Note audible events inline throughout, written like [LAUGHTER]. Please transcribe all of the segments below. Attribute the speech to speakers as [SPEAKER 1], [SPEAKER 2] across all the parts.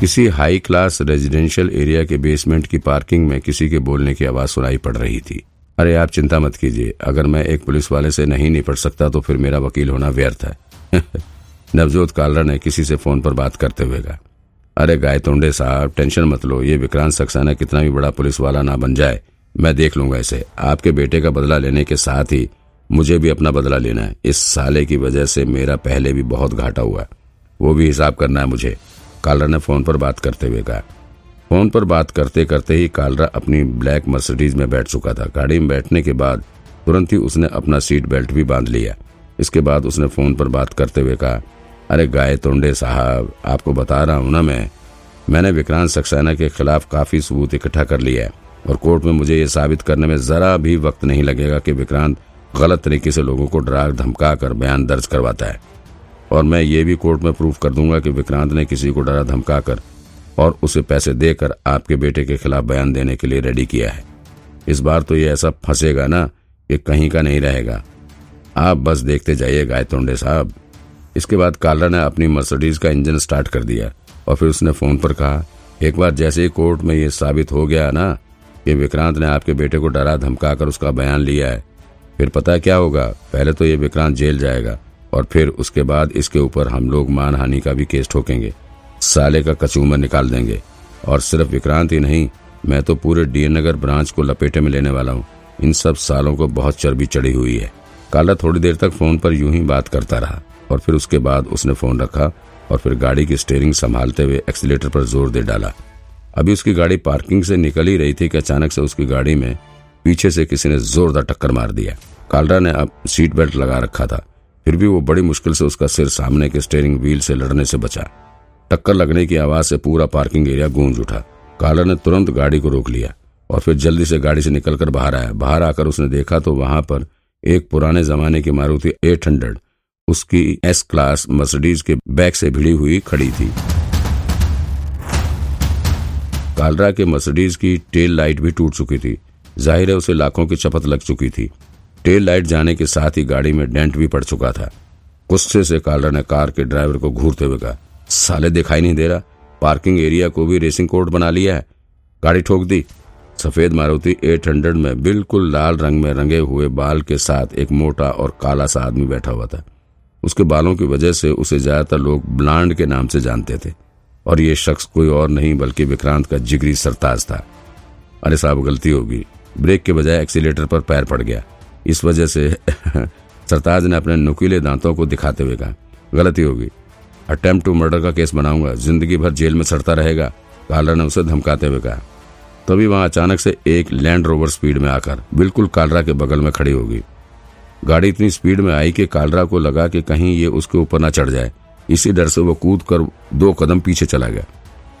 [SPEAKER 1] किसी high class residential area के basement की पार्किंग में किसी के बोलने की आवाज़ सुनाई पड़ रही थी। अरे आप चिंता मत कीजिए, अगर मैं एक पुलिस वाले से नहीं निपट सकता तो फिर मेरा वकील होना व्यर्थ है। [LAUGHS] नवजोत कालरा ने किसी से फ़ोन पर बात करते हुए कहा, अरे गाय तोंडे साहब, टेंशन मत लो, ये विक्रांत सक्सेना कितना भी बड़ा पुलिस वाला ना बन जाए। मैं देख लूँगा इसे। आपके बेटे का बदला लेने के साथ ही मुझे भी अपना बदला लेना है। इस साले की वजह से मेरा पहले भी बहुत घाटा हुआ वो भी हिसाब करना है मुझे। कालरा ने फ़ोन पर बात करते हुए कहा। फ़ोन पर बात करते करते ही कालरा अपनी ब्लैक मर्सिडीज में बैठ चुका था। गाड़ी में बैठने के बाद तुरंत ही उसने अपना सीट बेल्ट भी बाँध लिया। इसके बाद उसने फ़ोन पर बात करते हुए कहा, अरे गाय तोंडे साहब, आपको बता रहा हूँ ना मैं। मैंने विक्रांत सक्सेना के खिलाफ काफ़ी सबूत इकट्ठा कर लिया है और कोर्ट में मुझे ये साबित करने में जरा भी वक्त नहीं लगेगा कि विक्रांत गलत तरीके से लोगों को डरा धमका कर बयान दर्ज करवाता है। और मैं ये भी कोर्ट में प्रूफ कर दूँगा कि विक्रांत ने किसी को डरा धमका कर और उसे पैसे देकर आपके बेटे के खिलाफ बयान देने के लिए रेडी किया है। इस बार तो ये ऐसा फंसेगा ना कि कहीं का नहीं रहेगा। आप बस देखते जाइए गायतोंडे साहब। इसके बाद कालरा ने अपनी मर्सिडीज का इंजन स्टार्ट कर दिया और फिर उसने फ़ोन पर कहा, एक बार जैसे ही कोर्ट में ये साबित हो गया ना कि विक्रांत ने आपके बेटे को डरा धमका कर उसका बयान लिया है, फिर पता क्या होगा? पहले तो ये विक्रांत जेल जाएगा। और फिर उसके बाद इसके ऊपर हम लोग मानहानि का भी केस ठोकेंगे। साले का कचूमर निकाल देंगे। और सिर्फ़ विक्रांत ही नहीं, मैं तो पूरे डीएन नगर ब्रांच को लपेटे में लेने वाला हूँ। इन सब सालों को बहुत चर्बी चढ़ी हुई है। काला थोड़ी देर तक फ़ोन पर यूँ ही बात करता रहा और फिर उसके बाद उसने फ़ोन रखा और फिर गाड़ी की स्टेयरिंग संभालते हुए एक्सीटर पर ज़ोर दे डाला। अभी उसकी गाड़ी पार्किंग से निकल ही रही थी कि अचानक से उसकी गाड़ी में पीछे से किसी ने जोरदार टक्कर मार दिया। कालरा ने अब सीट बेल्ट लगा रखा था। फिर भी वो बड़ी मुश्किल से उसका सिर सामने के स्टेयरिंग व्हील से लड़ने से बचा। टक्कर लगने की आवाज़ से पूरा पार्किंग एरिया गूंज उठा। कालर ने तुरंत गाड़ी को रोक लिया और फिर जल्दी से गाड़ी से निकलकर बाहर आया। बाहर आकर उसने देखा तो वहाँ पर एक पुराने जमाने की मारुति एट हंड्रेड, उसकी एस क्लास मर्सिडीज के बैक से भिड़ी हुई खड़ी थी। कालरा के मर्सिडीज की टेल लाइट भी टूट चुकी थी। ज़ाहिर है उसे लाखों की चपत लग चुकी थी। टेल लाइट जाने के साथ ही गाड़ी में डेंट भी पड़ चुका था। गुस्से से कालरा ने कार के ड्राइवर को घूरते हुए कहा, साले दिखाई नहीं दे रहा। पार्किंग एरिया को भी रेसिंग कोर्ट बना लिया है। गाड़ी ठोक दी। सफ़ेद मारुति 800 में बिल्कुल लाल रंग में रंगे हुए बाल के साथ एक मोटा और काला सा आदमी बैठा हुआ था। उसके बालों की वजह से उसे ज़्यादातर लोग ब्लांड के नाम से जानते थे। और ये शख्स कोई और नहीं, बल्कि विक्रांत का जिगरी सरताज था। अरे साहब, गलती होगी। ब्रेक के बजाय एक्सीटर पर पैर पड़ गया। इस वजह से [LAUGHS] सरताज ने अपने नुकीले दांतों को दिखाते हुए कहा, गलती होगी। अटेम्प्ट टू मर्डर का केस बनाऊँगा। ज़िंदगी भर जेल में सड़ता रहेगा। कालरा ने उसे धमकाते हुए कहा। तभी वहाँ अचानक से एक लैंड रोवर स्पीड में आकर बिल्कुल कालरा के बगल में खड़ी होगी। गाड़ी इतनी स्पीड में आई कि कालरा को लगा कि कहीं ये उसके ऊपर न चढ़ जाए। इसी डर से वो कूद कर दो कदम पीछे चला गया।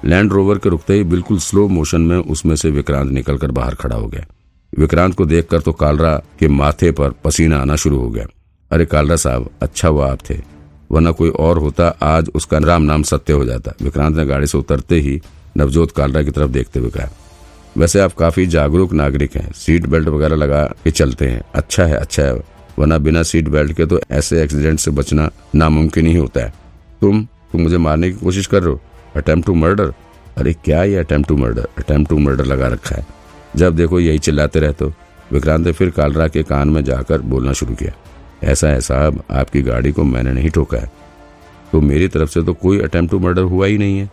[SPEAKER 1] लैंड रोवर के रुकते ही बिल्कुल स्लो मोशन में उसमें से विक्रांत निकलकर बाहर खड़ा हो गया। विक्रांत को देखकर तो कालरा के माथे पर पसीना आना शुरू हो गया। अरे कालरा साहब अच्छा हुआ आप थे, वरना कोई और होता, आज उसका राम नाम सत्य हो जाता। विक्रांत ने गाड़ी से उतरते ही नवजोत कालरा की तरफ़ देखते हुए कहा, वैसे आप काफ़ी जागरूक नागरिक हैं, सीट बेल्ट वगैरह लगा के चलते हैं। अच्छा है अच्छा है, वरना बिना सीट बेल्ट के तो ऐसे एक्सीडेंट से बचना नामुमकिन ही होता है। तुम तुम मुझे मारने की कोशिश कर रहे हो? Attempt to murder? अरे क्या ये attempt to murder? Attempt to murder लगा रखा है। जब देखो यही चिल्लाते रहते हो। विक्रांत ने फिर कालरा के कान में जाकर बोलना शुरू किया। ऐसा है साहब आपकी गाड़ी को मैंने नहीं ठोका है। तो मेरी तरफ़ से तो कोई अटेम्प्ट टू मर्डर हुआ ही नहीं है।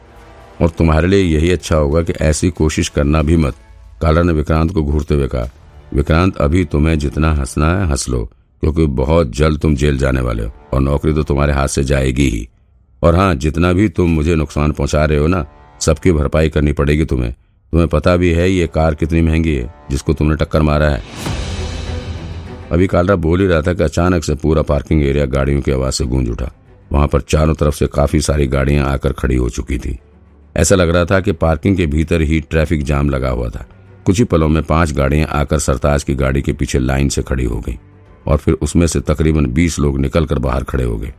[SPEAKER 1] और तुम्हारे लिए यही अच्छा होगा कि ऐसी कोशिश करना भी मत, कालरा ने विक्रांत को घूरते हुए कहा। विक्रांत, अभी तुम्हें जितना हंसना है, हंस लो, क्योंकि बहुत जल्द तुम जेल जाने वाले हो, और नौकरी तो तुम्हारे हाथ से जाएगी ही। और हाँ जितना भी तुम मुझे नुकसान पहुँचा रहे हो ना, सबकी भरपाई करनी पड़ेगी तुम्हें। तुम्हें पता भी है ये कार कितनी महँगी है, जिसको तुमने टक्कर मारा है। अभी कालरा बोल ही रहा था कि अचानक से पूरा पार्किंग एरिया गाड़ियों की आवाज़ से गूंज उठा। वहाँ पर चारों तरफ़ से काफ़ी सारी गाड़ियाँ आकर खड़ी हो चुकी थी। ऐसा लग रहा था कि पार्किंग के भीतर ही ट्रैफ़िक जाम लगा हुआ था। कुछ ही पलों में पाँच गाड़ियाँ आकर सरताज की गाड़ी के पीछे लाइन से खड़ी हो गई और फिर उसमें से तकरीबन बीस लोग निकलकर बाहर खड़े हो गए।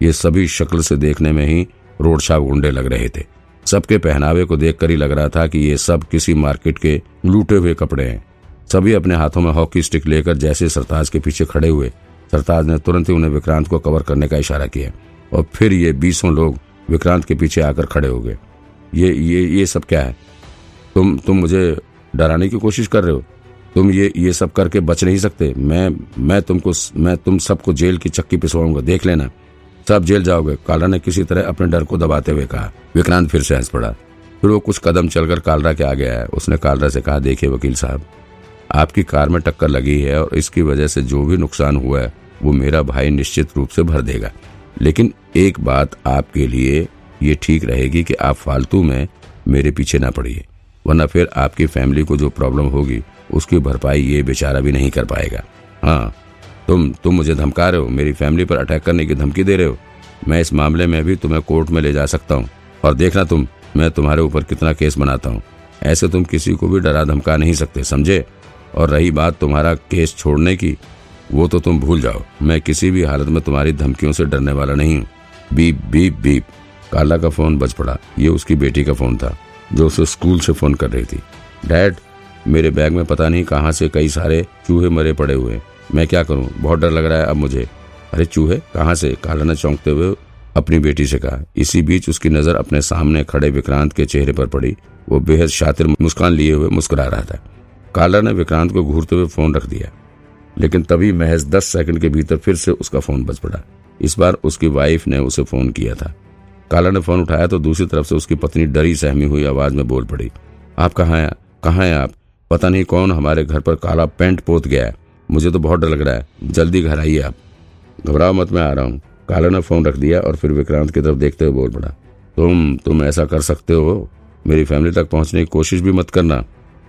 [SPEAKER 1] ये सभी शक्ल से देखने में ही रोड छाप गुंडे लग रहे थे। सबके पहनावे को देखकर ही लग रहा था कि ये सब किसी मार्केट के लूटे हुए कपड़े हैं। सभी अपने हाथों में हॉकी स्टिक लेकर जैसे सरताज के पीछे खड़े हुए, सरताज ने तुरंत ही उन्हें विक्रांत को कवर करने का इशारा किया और फिर ये बीसों लोग विक्रांत के पीछे आकर खड़े हो गए। ये ये ये सब क्या है? तुम तुम मुझे डराने की कोशिश कर रहे हो? तुम ये ये सब करके बच नहीं सकते। मैं मैं तुमको मैं तुम सबको जेल की चक्की पिसवाऊँगा। देख लेना। सब जेल जाओगे। कालरा ने किसी तरह अपने डर को दबाते हुए कहा। विक्रांत फिर से हंस पड़ा। फिर वो कुछ कदम चलकर कालरा के आगे आया। उसने कालरा से कहा, देखिए वकील साहब, आपकी कार में टक्कर लगी है और इसकी वजह से जो भी नुकसान हुआ है, वो मेरा भाई निश्चित रूप से भर देगा। लेकिन एक बात आपके लिए ये ठीक रहेगी कि आप फालतू में मेरे पीछे ना पड़िए, वरना फिर आपकी फैमिली को जो प्रॉब्लम होगी, उसकी भरपाई ये बेचारा भी नहीं कर पाएगा। हाँ तुम तुम मुझे धमका रहे हो, मेरी फैमिली पर अटैक करने की धमकी दे रहे हो। मैं इस मामले में भी तुम्हें कोर्ट में ले जा सकता हूँ। और देखना तुम, मैं तुम्हारे ऊपर कितना केस बनाता हूँ। ऐसे तुम किसी को भी डरा धमका नहीं सकते, समझे? और रही बात तुम्हारा केस छोड़ने की, वो तो तुम भूल जाओ। मैं किसी भी हालत में तुम्हारी धमकियों से डरने वाला नहीं हूँ। Beep beep beep. काला का फ़ोन बज पड़ा। ये उसकी बेटी का फ़ोन था, जो उसे स्कूल से फ़ोन कर रही थी। डैड, मेरे बैग में पता नहीं कहाँ से कई सारे चूहे मरे पड़े हुए मैं क्या करूँ? बहुत डर लग रहा है अब मुझे। अरे, चूहे, कहाँ से? काला ने चौंकते हुए अपनी बेटी से कहा। इसी बीच उसकी नज़र अपने सामने खड़े विक्रांत के चेहरे पर पड़ी। वो बेहद शातिर मुस्कान लिए हुए मुस्कुरा रहा था। काला ने विक्रांत को घूरते हुए फ़ोन रख दिया। लेकिन तभी महज दस सेकंड के भीतर फिर से उसका फ़ोन बज पड़ा। इस बार उसकी वाइफ ने उसे फ़ोन किया था। काला ने फ़ोन उठाया तो दूसरी तरफ़ से उसकी पत्नी डरी सहमी हुई आवाज़ में बोल पड़ी, आप कहाँ हैं? कहाँ हैं आप? पता नहीं कौन हमारे घर पर काला पेंट पोत गया है। मुझे तो बहुत डर लग रहा है। जल्दी घर आइए आप। घबराओ मत, मैं आ रहा हूँ। काला ने फ़ोन रख दिया और फिर विक्रांत की तरफ़ देखते हुए बोल पड़ा, तुम तुम ऐसा कर सकते हो। मेरी फैमिली तक पहुँचने की कोशिश भी मत करना।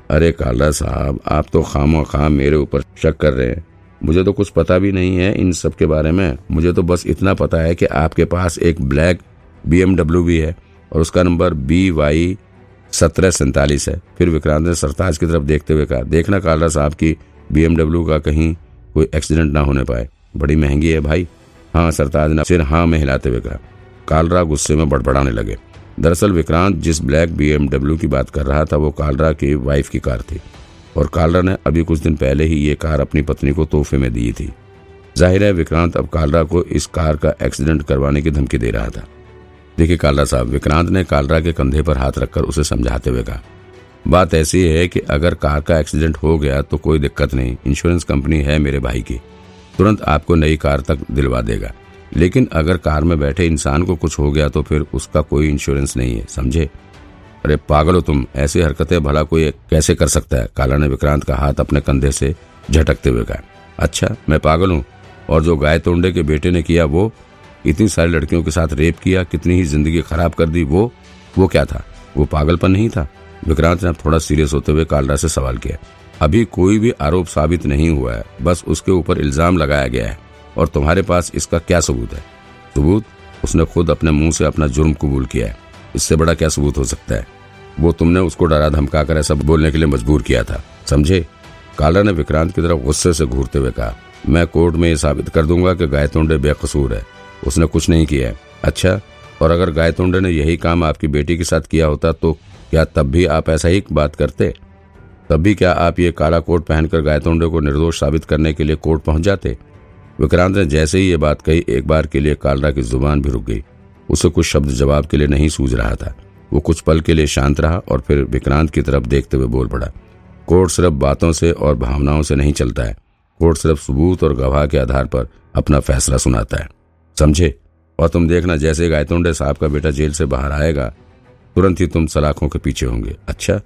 [SPEAKER 1] अरे काला साहब, आप तो खामो खाम मेरे ऊपर शक कर रहे हैं। मुझे तो कुछ पता भी नहीं है इन सब के बारे में। मुझे तो बस इतना पता है कि आपके पास एक ब्लैक बीएमडब्ल्यू भी है और उसका नंबर बी वाई सत्रह सैतालीस है। फिर विक्रांत ने सरताज की तरफ़ देखते हुए कहा, देखना कालरा साहब की बीएमडब्ल्यू का कहीं कोई एक्सीडेंट ना होने पाए। बड़ी महँगी है भाई। हाँ सरताज ने सिर हाँ में हिलाते हुए कहा। कालरा गुस्से में बड़बड़ाने लगे। दरअसल विक्रांत जिस ब्लैक बीएमडब्ल्यू की बात कर रहा था, वो कालरा की वाइफ की कार थी। और कालरा ने अभी कुछ दिन पहले ही ये कार अपनी पत्नी को तोहफे में दी थी। ज़ाहिर है विक्रांत अब कालरा को इस कार का एक्सीडेंट करवाने की धमकी दे रहा था। देखिए कालरा साहब, विक्रांत ने कालरा के कंधे पर हाथ रखकर उसे समझाते हुए कहा। बात ऐसी है कि अगर कार का एक्सीडेंट हो गया तो कोई दिक्कत नहीं। इंश्योरेंस कंपनी है मेरे भाई की। तुरंत आपको नई कार तक दिलवा देगा। लेकिन अगर कार में बैठे इंसान को कुछ हो गया तो फिर उसका कोई इंश्योरेंस नहीं है, समझे? अरे पागल हो तुम। ऐसी हरकतें भला कोई कैसे कर सकता है? काला ने विक्रांत का हाथ अपने कंधे से झटकते हुए कहा अच्छा मैं पागल हूँ। और जो गाय तोंडे के बेटे ने किया वो, इतनी सारी लड़कियों के साथ रेप किया, कितनी ही ज़िंदगी खराब कर दी, वो वो क्या था? वो पागलपन नहीं था? विक्रांत ने थोड़ा सीरियस होते हुए कालरा से सवाल किया, अभी कोई भी आरोप साबित नहीं हुआ है, बस उसके ऊपर इल्ज़ाम लगाया गया है, और तुम्हारे पास इसका क्या सबूत है? सबूत? उसने खुद अपने मुँह से अपना जुर्म कबूल किया है। इससे बड़ा क्या सबूत हो सकता है? वो तुमने उसको डरा धमका कर ऐसा बोलने के लिए मजबूर किया था, समझे? काला ने विक्रांत की तरफ़ गुस्से से घूरते हुए कहा, मैं कोर्ट में ये साबित कर दूँगा कि गायतोंडे बेकसूर है। उसने कुछ नहीं किया अच्छा और अगर गायतोंडे ने यही काम आपकी बेटी के साथ किया होता तो क्या तब भी आप ऐसा ही बात करते? तब भी क्या आप ये काला कोट पहनकर गायतोंडे को निर्दोष साबित करने के लिए कोर्ट पहुँच जाते? विक्रांत ने जैसे ही ये बात कही, एक बार के लिए कालरा की ज़ुबान भी रुक गई। उसे कुछ शब्द जवाब के लिए नहीं सूझ रहा था। वो कुछ पल के लिए शांत रहा और फिर विक्रांत की तरफ़ देखते हुए बोल पड़ा, कोर्ट सिर्फ़ बातों से और भावनाओं से नहीं चलता है। कोर्ट सिर्फ़ सबूत और गवाह के आधार पर अपना फैसला सुनाता है। समझे? और तुम देखना, जैसे गायतोंडे साहब का बेटा जेल से बाहर आएगा तुरंत ही तुम सलाखों के पीछे होंगे। अच्छा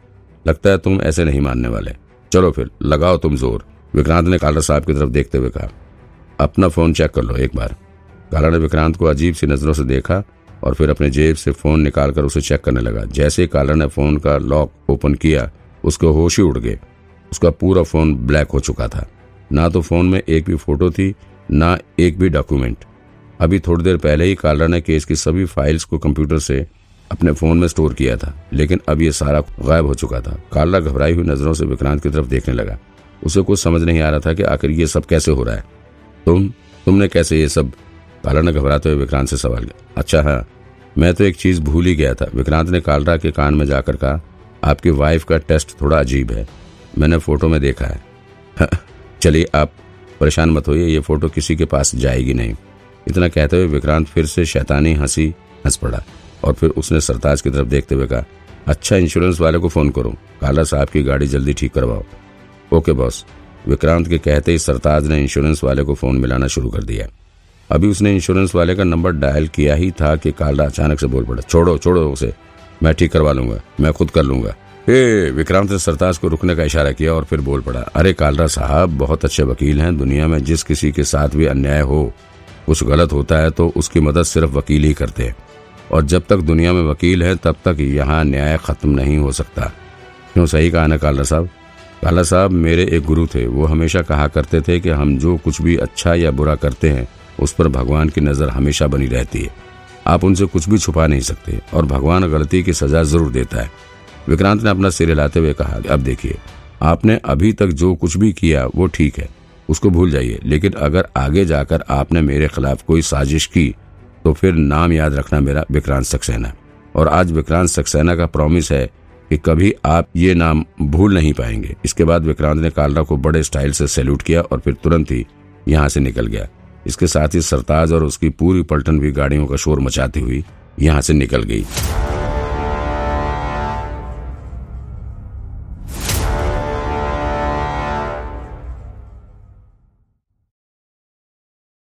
[SPEAKER 1] लगता है तुम ऐसे नहीं मानने वाले। चलो फिर, लगाओ तुम ज़ोर, विक्रांत ने कालर साहब की तरफ़ देखते हुए कहा। अपना फ़ोन चेक कर लो एक बार। काला ने विक्रांत को अजीब सी नज़रों से देखा और फिर अपने जेब से फ़ोन निकालकर उसे चेक करने लगा। जैसे ही काला ने फ़ोन का लॉक ओपन किया, उसके होश ही उड़ गए। उसका पूरा फ़ोन ब्लैक हो चुका था। ना तो फ़ोन में एक भी फ़ोटो थी, ना एक भी डॉक्यूमेंट। अभी थोड़ी देर पहले ही कालरा ने केस की सभी फाइल्स को कंप्यूटर से अपने फ़ोन में स्टोर किया था लेकिन अब ये सारा गायब हो चुका था। कालरा घबराई हुई नज़रों से विक्रांत की तरफ़ देखने लगा। उसे कुछ समझ नहीं आ रहा था कि आखिर ये सब कैसे हो रहा है। तुम तुमने कैसे ये सब? कालरा ने घबराते हुए विक्रांत से सवाल किया। अच्छा हाँ मैं तो एक चीज़ भूल ही गया था। विक्रांत ने कालरा के कान में जाकर कहा आपकी वाइफ का टेस्ट थोड़ा अजीब है। मैंने फ़ोटो में देखा है। हाँ, चलिए आप परेशान मत होइए ये फ़ोटो किसी के पास जाएगी नहीं। इतना कहते हुए विक्रांत फिर से शैतानी हँसी हंस पड़ा। और फिर उसने सरताज की तरफ़ देखते हुए कहा अच्छा इंश्योरेंस वाले को फ़ोन करो। काला साहब की गाड़ी जल्दी ठीक करवाओ। ओके बॉस विक्रांत के कहते ही सरताज ने इंश्योरेंस वाले को फ़ोन मिलाना शुरू कर दिया। अभी उसने इंश्योरेंस वाले का नंबर डायल किया ही था कि काला अचानक से बोल पड़ा, छोड़ो छोड़ो उसे। मैं ठीक करवा लूँगा। मैं खुद कर लूँगा. हे विक्रांत ने सरताज को रुकने का इशारा किया और फिर बोल पड़ा, अरे कालरा साहब, बहुत अच्छे वकील हैं। दुनिया में जिस किसी के साथ भी अन्याय हो कुछ गलत होता है तो उसकी मदद सिर्फ़ वकील ही करते हैं। और जब तक दुनिया में वकील है, तब तक यहाँ न्याय खत्म नहीं हो सकता। क्यों सही कहा ना काला साहब? काला साहब मेरे एक गुरु थे। वो हमेशा कहा करते थे कि हम जो कुछ भी अच्छा या बुरा करते हैं, उस पर भगवान की नज़र हमेशा बनी रहती है। आप उनसे कुछ भी छुपा नहीं सकते और भगवान गलती की सजा ज़रूर देता है। विक्रांत ने अपना सिर हिलाते हुए कहा, अब देखिए, आपने अभी तक जो कुछ भी किया, वो ठीक है। उसको भूल जाइए। लेकिन अगर आगे जाकर आपने मेरे खिलाफ कोई साजिश की तो फिर नाम याद रखना मेरा विक्रांत सक्सेना। और आज विक्रांत सक्सेना का प्रॉमिस है कि कभी आप ये नाम भूल नहीं पाएँगे। इसके बाद विक्रांत ने कालरा को बड़े स्टाइल से सैल्यूट किया और फिर तुरंत ही यहाँ से निकल गया। इसके साथ ही सरताज और उसकी पूरी पलटन भी गाड़ियों का शोर मचाती हुई यहाँ से निकल गई।